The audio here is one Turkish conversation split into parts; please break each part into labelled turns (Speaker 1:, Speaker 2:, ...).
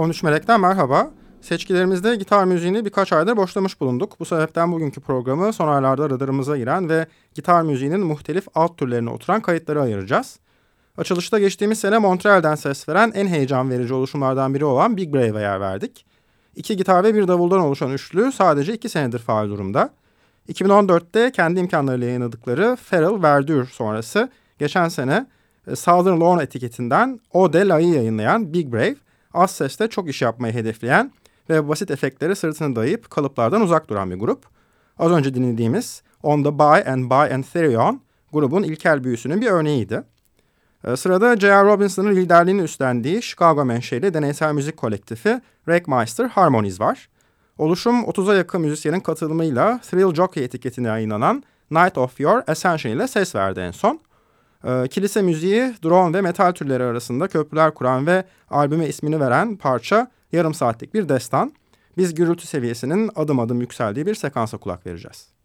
Speaker 1: 13 Melek'ten merhaba. Seçkilerimizde gitar müziğini birkaç aydır boşlamış bulunduk. Bu sebepten bugünkü programı son aylarda radarımıza giren ve gitar müziğinin muhtelif alt türlerine oturan kayıtları ayıracağız. Açılışta geçtiğimiz sene Montreal'den ses veren en heyecan verici oluşumlardan biri olan Big Brave'e yer verdik. İki gitar ve bir davuldan oluşan üçlü sadece iki senedir faal durumda. 2014'te kendi imkanlarıyla yayınladıkları Feral Verdure sonrası geçen sene e, Southern Lawn etiketinden O De La'yı yayınlayan Big Brave, az sesle çok iş yapmayı hedefleyen ve basit efektlere sırtını dayayıp kalıplardan uzak duran bir grup. Az önce dinlediğimiz On The Buy and Buy and Therion grubun ilkel büyüsünün bir örneğiydi. E, sırada J.R. Robinson'ın liderliğini üstlendiği Chicago menşeli deneysel müzik kolektifi Wreckmeister Harmonies var. Oluşum 30'a yakın müzisyenin katılımıyla Thrill Jockey etiketine yayınlanan Night of Your Ascension ile ses verdi en son. Ee, kilise müziği, drone ve metal türleri arasında köprüler kuran ve albüme ismini veren parça yarım saatlik bir destan. Biz gürültü seviyesinin adım adım yükseldiği bir sekansa kulak vereceğiz.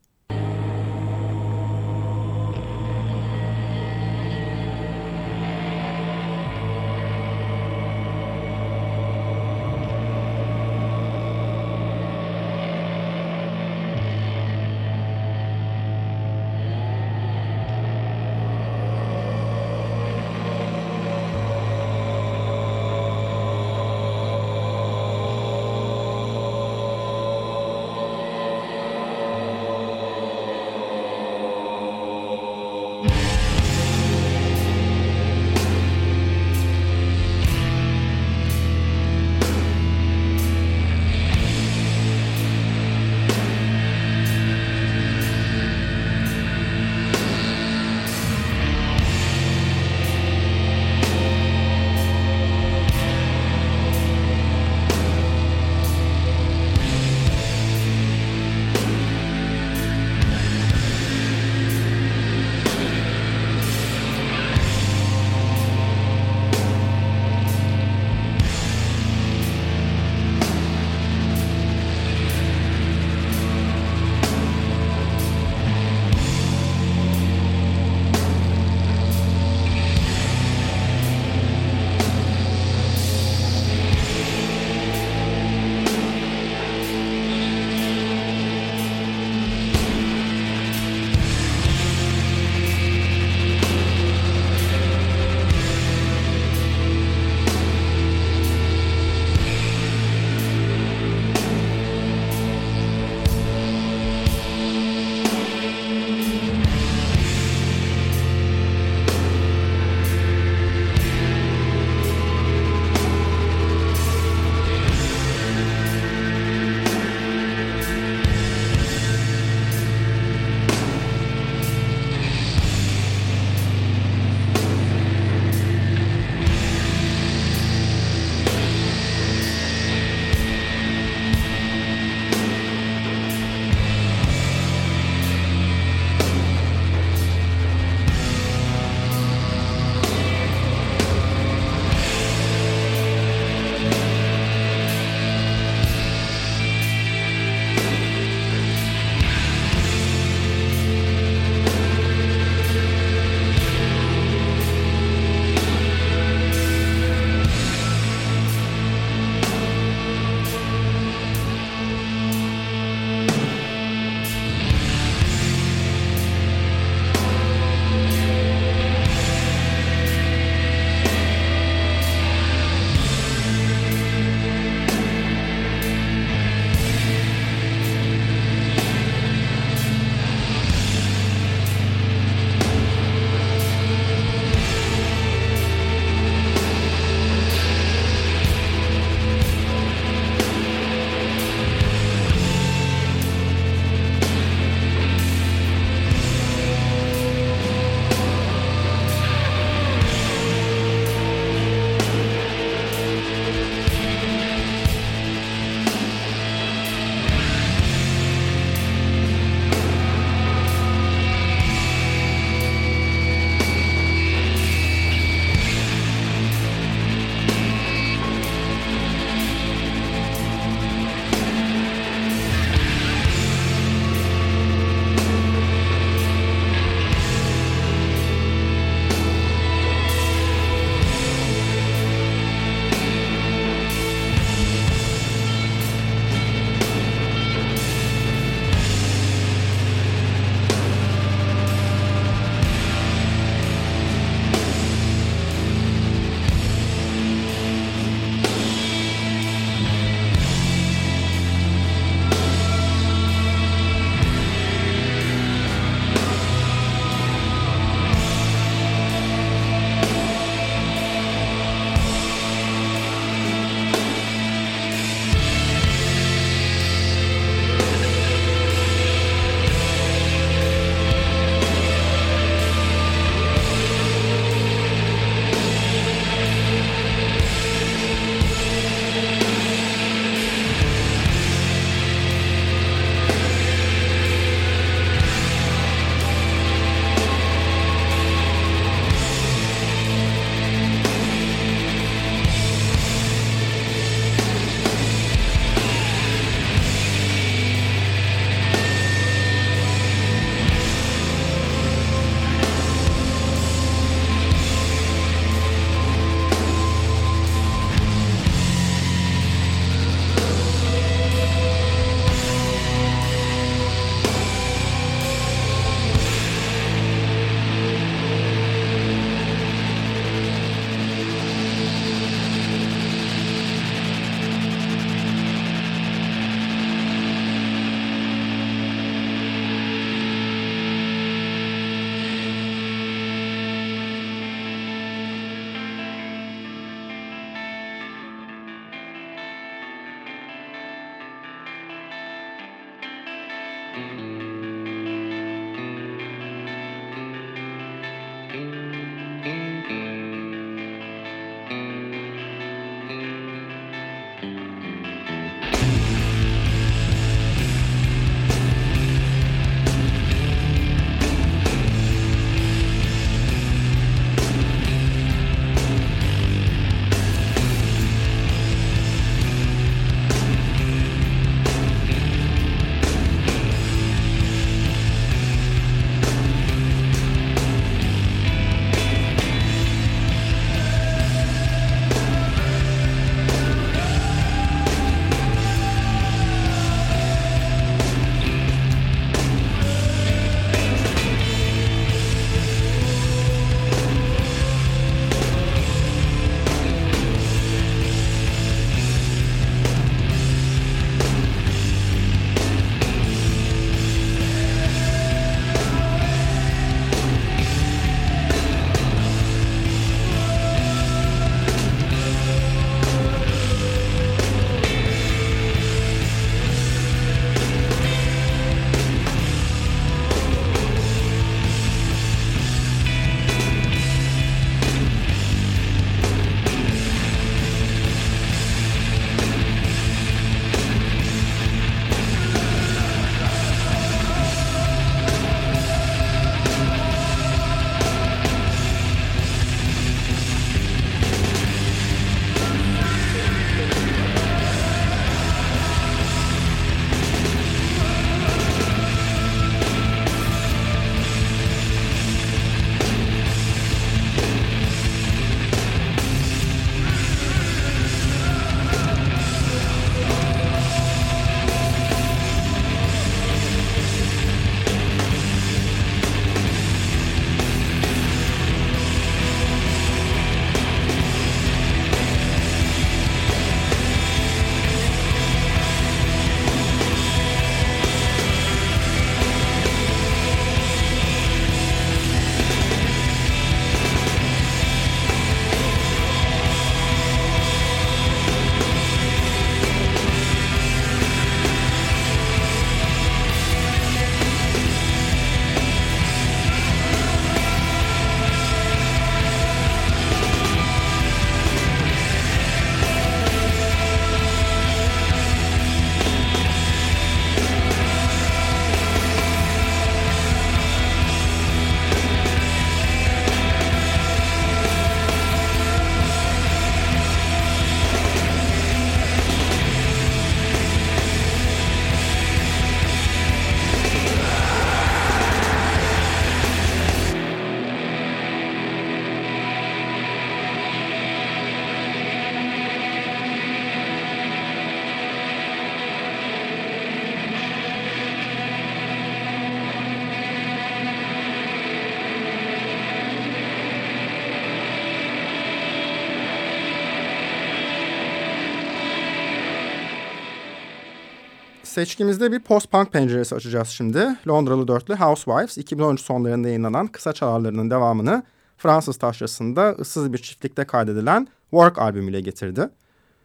Speaker 1: Seçkimizde bir post-punk penceresi açacağız şimdi. Londralı dörtlü Housewives 2013 sonlarında yayınlanan kısa çalarlarının devamını Fransız taşrasında ıssız bir çiftlikte kaydedilen Work albümüyle getirdi.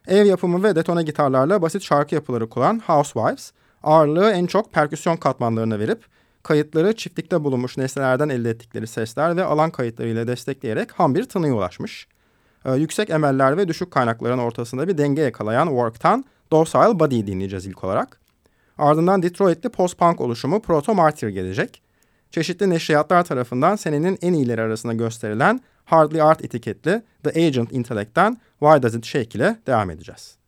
Speaker 1: Ev yapımı ve detone gitarlarla basit şarkı yapıları kuran Housewives, ağırlığı en çok perküsyon katmanlarına verip kayıtları çiftlikte bulunmuş nesnelerden elde ettikleri sesler ve alan kayıtlarıyla destekleyerek ham bir tınıya ulaşmış. Ee, yüksek emeller ve düşük kaynakların ortasında bir denge yakalayan Work'tan Docile Body dinleyeceğiz ilk olarak. Ardından Detroit'li post-punk oluşumu Proto Martyr gelecek. Çeşitli neşriyatlar tarafından senenin en iyileri arasında gösterilen Hardly Art etiketli The Agent Intellect'ten Why Does It Shake ile devam edeceğiz.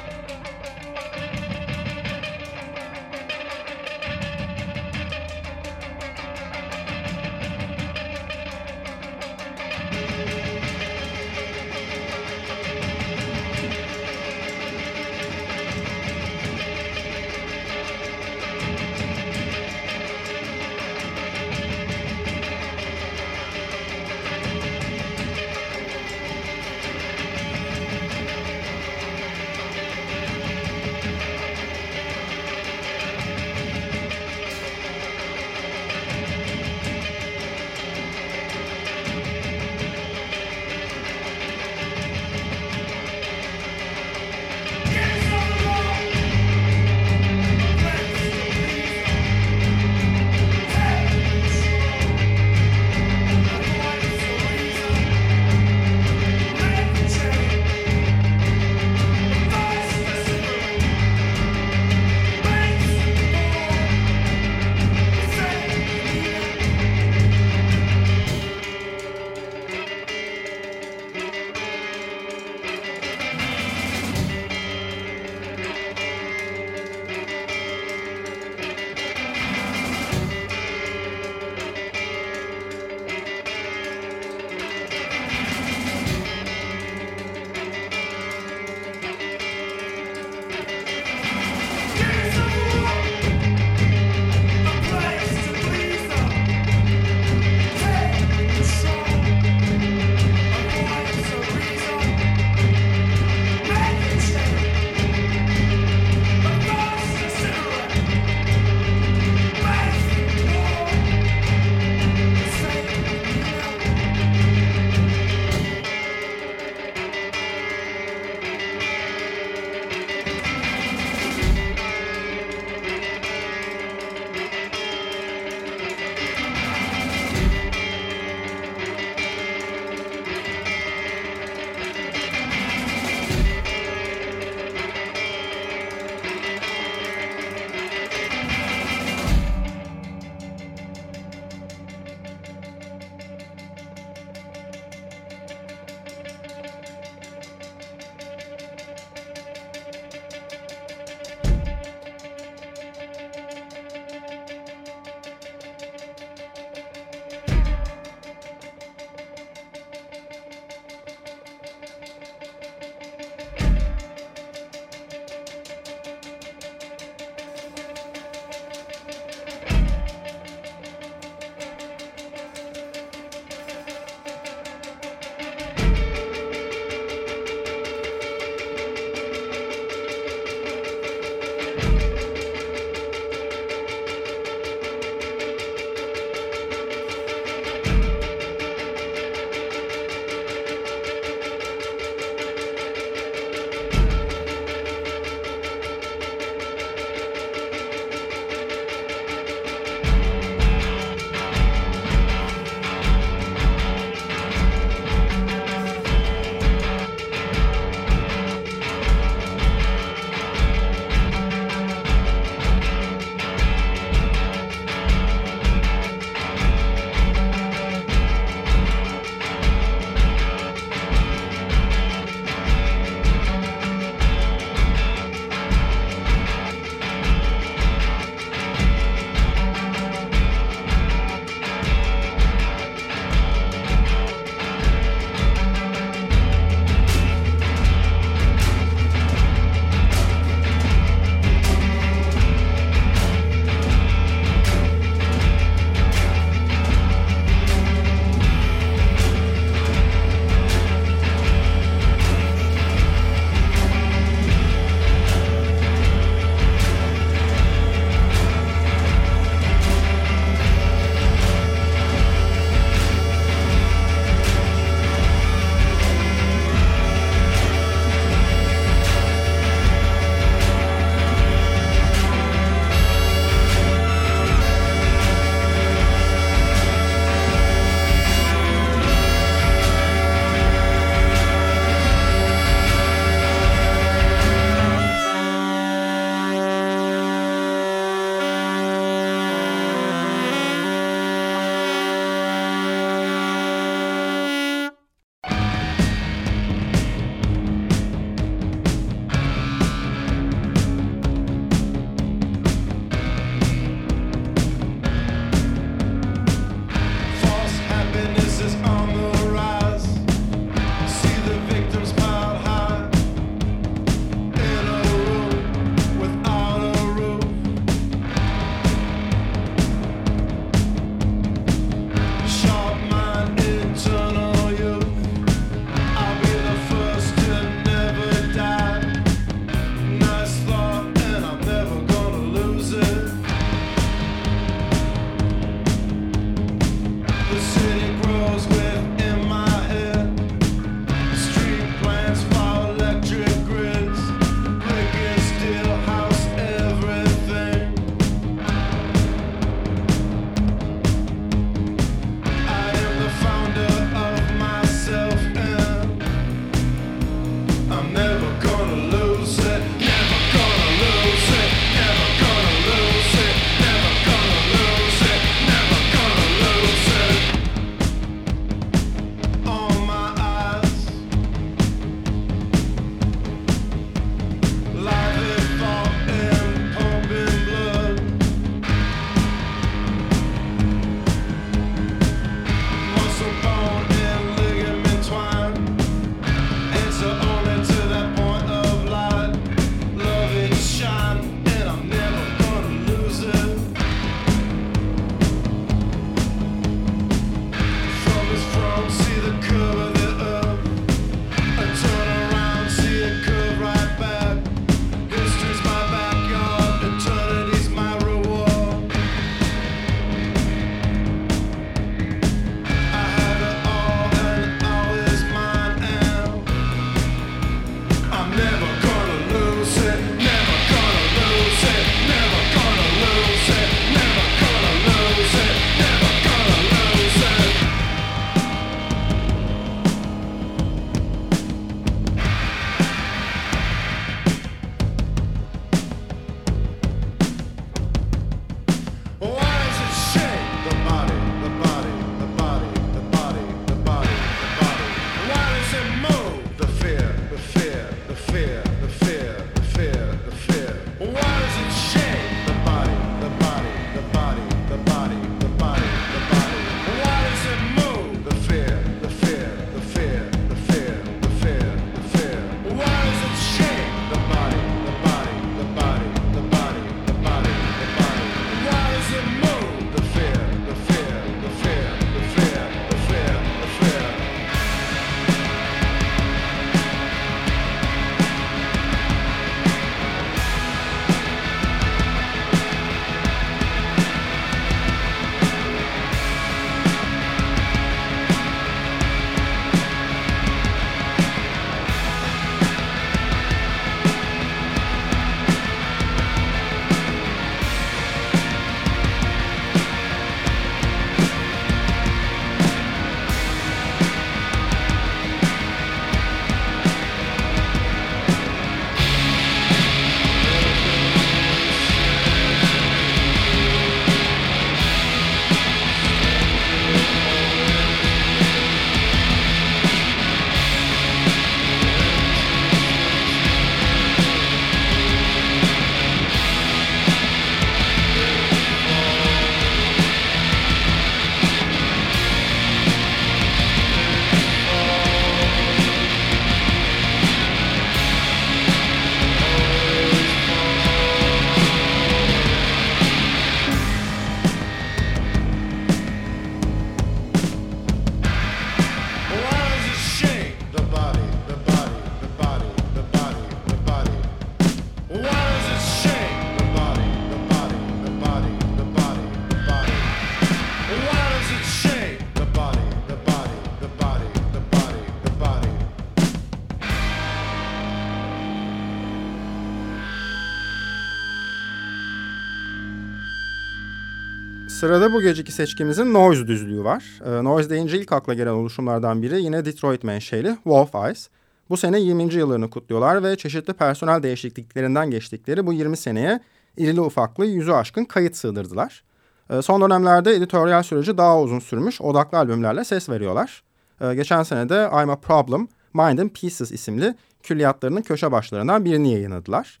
Speaker 1: Sırada bu geceki seçkimizin Noise düzlüğü var. E, noise deyince ilk akla gelen oluşumlardan biri yine Detroit menşeli Wolf Eyes. Bu sene 20. yıllarını kutluyorlar ve çeşitli personel değişikliklerinden geçtikleri bu 20 seneye irili ufaklı yüzü aşkın kayıt sığdırdılar. E, son dönemlerde editoryal süreci daha uzun sürmüş odaklı albümlerle ses veriyorlar. E, geçen sene de I'm a Problem, Mind and Pieces isimli külliyatlarının köşe başlarından birini yayınladılar.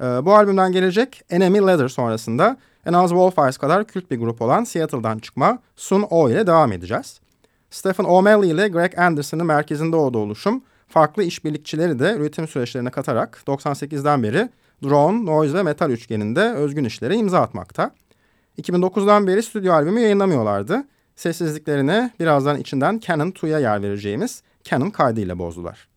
Speaker 1: E, bu albümden gelecek Enemy Leather sonrasında en az Wolf kadar kült bir grup olan Seattle'dan çıkma Sun O ile devam edeceğiz. Stephen O'Malley ile Greg Anderson'ın merkezinde olduğu oluşum farklı işbirlikçileri de üretim süreçlerine katarak 98'den beri drone, noise ve metal üçgeninde özgün işlere imza atmakta. 2009'dan beri stüdyo albümü yayınlamıyorlardı. Sessizliklerine birazdan içinden Canon 2'ya yer vereceğimiz Canon kaydıyla bozdular.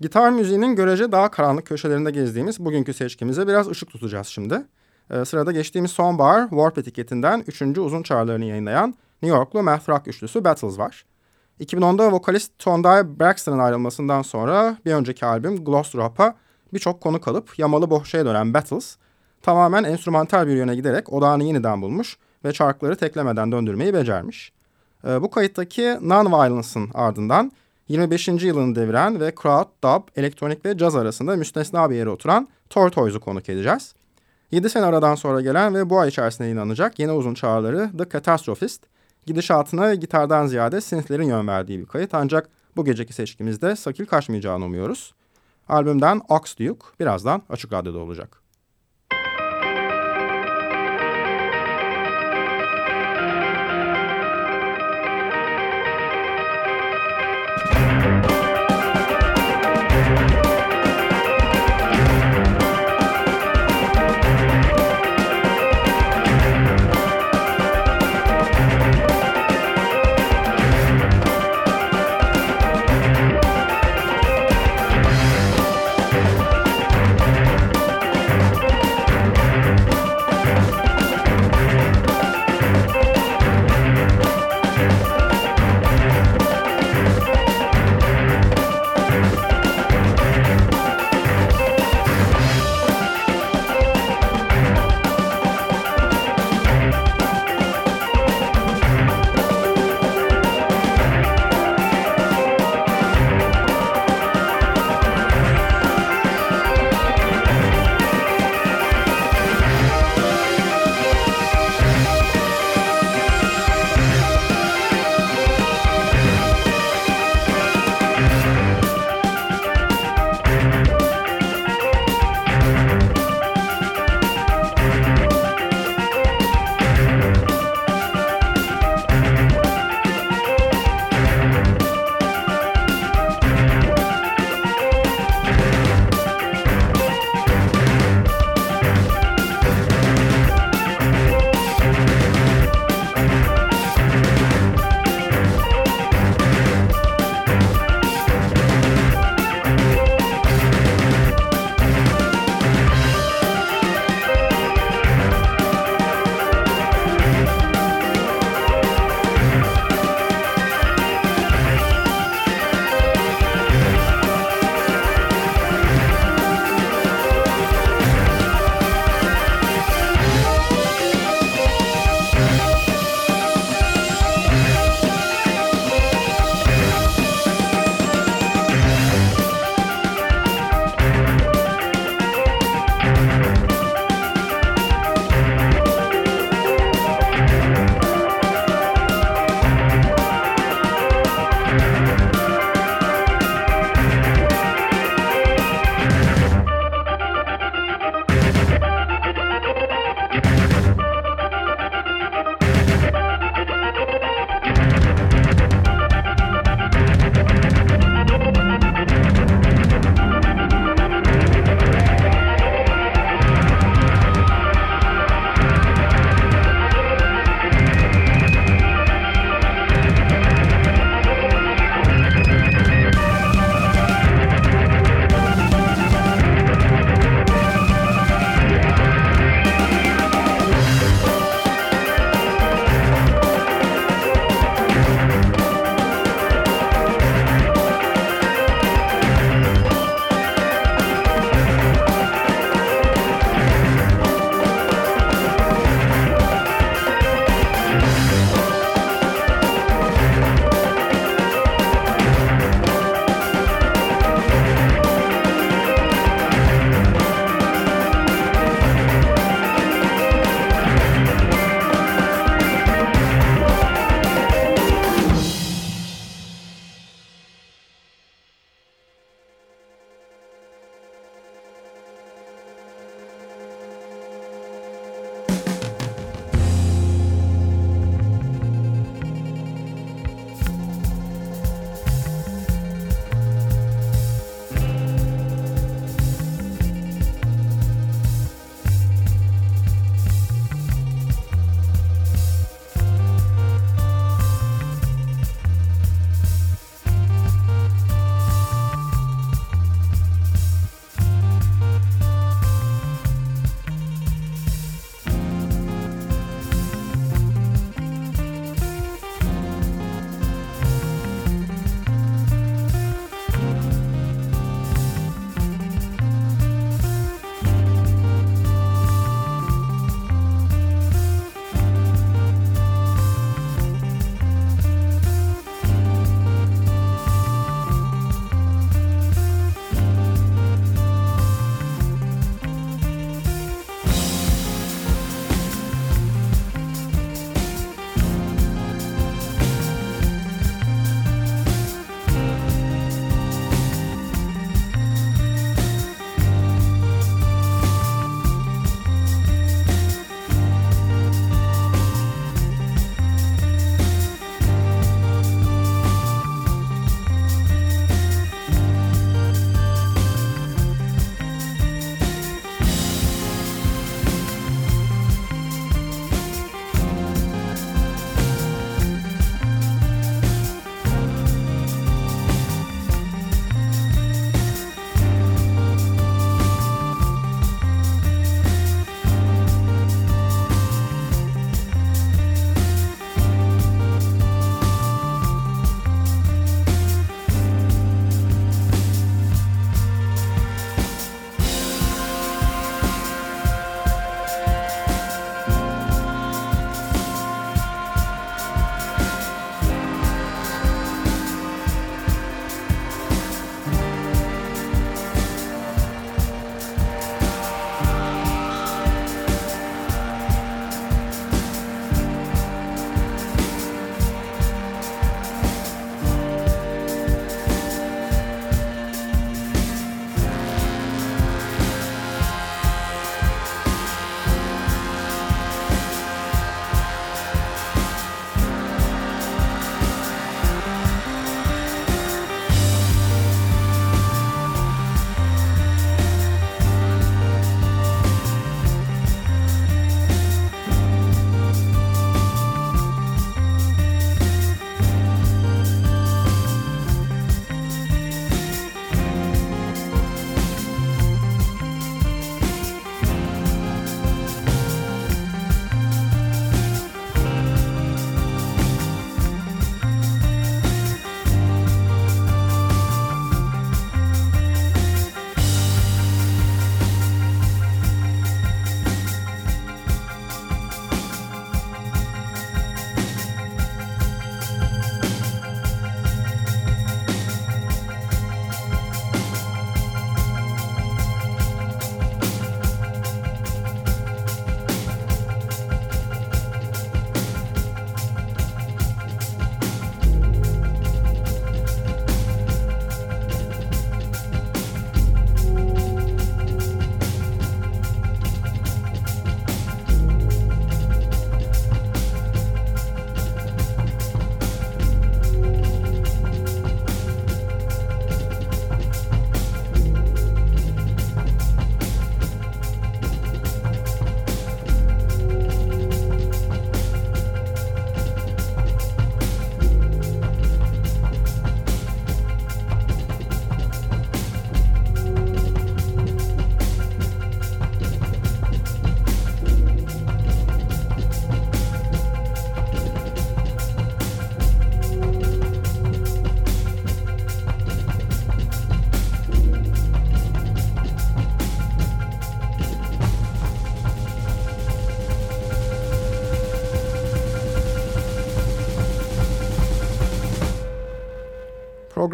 Speaker 1: Gitar müziğinin görece daha karanlık köşelerinde gezdiğimiz bugünkü seçkimize biraz ışık tutacağız şimdi. Ee, sırada geçtiğimiz sonbahar Warp etiketinden 3. uzun çağrılarını yayınlayan New Yorklu math rock üçlüsü Battles var. 2010'da vokalist Tonday Braxton'ın ayrılmasından sonra bir önceki albüm Gloss Rap'a birçok konu kalıp yamalı bohçaya dönen Battles tamamen enstrümantal bir yöne giderek odağını yeniden bulmuş ve çarkları teklemeden döndürmeyi becermiş. Ee, bu kayıttaki Non-Violence'ın ardından 25. yılını deviren ve crowd, dub, elektronik ve caz arasında müstesna bir yere oturan Tortoise'u konuk edeceğiz. 7 sene aradan sonra gelen ve bu ay içerisinde yayınlanacak yeni uzun çağrıları The Catastrophist, gidişatına gitardan ziyade synthlerin yön verdiği bir kayıt ancak bu geceki seçkimizde sakil kaçmayacağını umuyoruz. Albümden Ox Duke birazdan Açık Radyo'da olacak.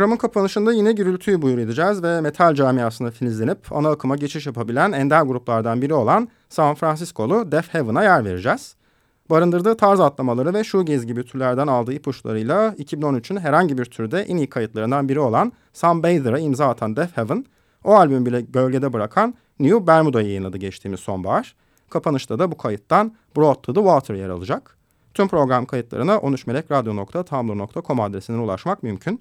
Speaker 1: Programın kapanışında yine gürültüyü buyur edeceğiz ve metal camiasında filizlenip ana akıma geçiş yapabilen ender gruplardan biri olan San Francisco'lu Death Heaven'a yer vereceğiz. Barındırdığı tarz atlamaları ve shoegaze gibi türlerden aldığı ipuçlarıyla 2013'ün herhangi bir türde en iyi kayıtlarından biri olan Sunbather'a imza atan Death Heaven, o albüm bile gölgede bırakan New Bermuda'yı yayınladı geçtiğimiz sonbahar. Kapanışta da bu kayıttan Broad to the Water yer alacak. Tüm program kayıtlarına 13melekradyo.tumblr.com adresinden ulaşmak mümkün.